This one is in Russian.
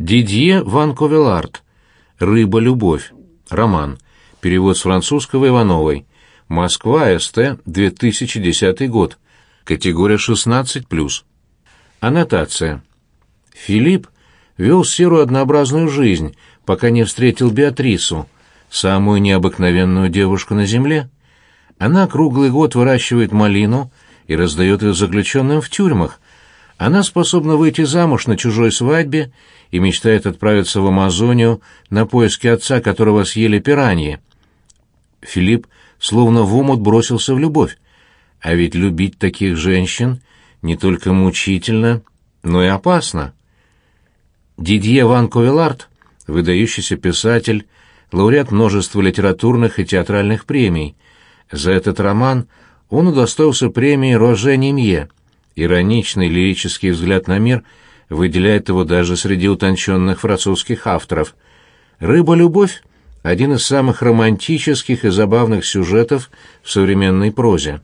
Дидье Ван Ковелард. «Рыба-любовь». Роман. Перевод с французского Ивановой. Москва, СТ, 2010 год. Категория 16+. Аннотация. Филипп вел серую однообразную жизнь, пока не встретил Беатрису, самую необыкновенную девушку на земле. Она круглый год выращивает малину и раздает ее заключенным в тюрьмах. Она способна выйти замуж на чужой свадьбе и мечтает отправиться в Амазонию на поиски отца, которого съели пираньи. Филипп словно в омут бросился в любовь. А ведь любить таких женщин не только мучительно, но и опасно. Дидье Ван Ковелард, выдающийся писатель, лауреат множества литературных и театральных премий. За этот роман он удостоился премии Роже Немье. Ироничный лирический взгляд на мир выделяет его даже среди утонченных французских авторов. «Рыба-любовь» — один из самых романтических и забавных сюжетов в современной прозе.